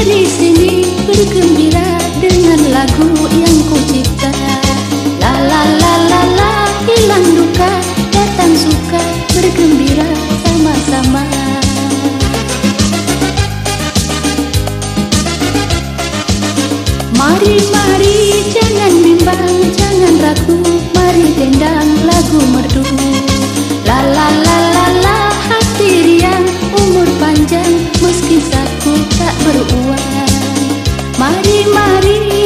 mari sini bergembira dengan lagu yang ku cipta. La la la la la hilang duka datang suka bergembira sama-sama. Mari mari Mari mari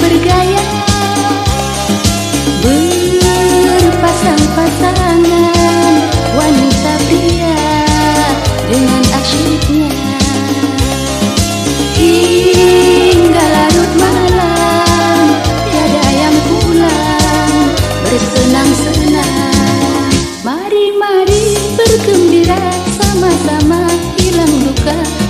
bergaya berpasang-pasangan wanita pria dengan asyiknya. Hingga larut malam tiada yang pulang bersenang-senang. Mari mari bergembira sama-sama hilang duka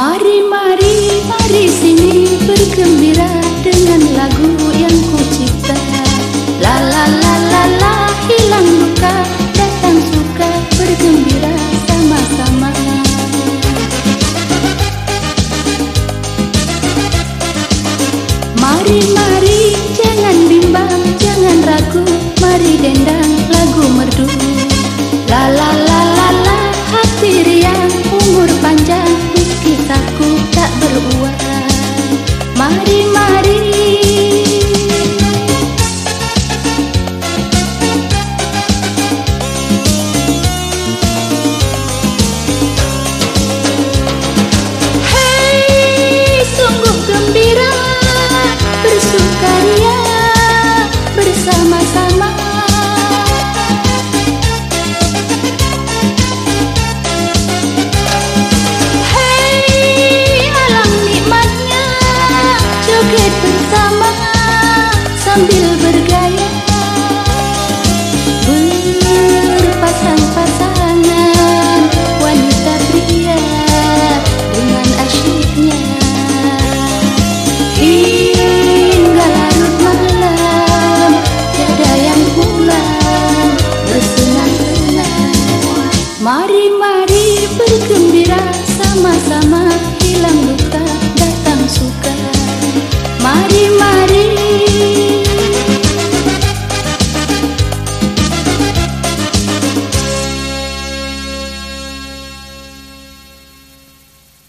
Mari, mari, mari sini bergembira dengan lagu yang ku cipta. La la la la la sambil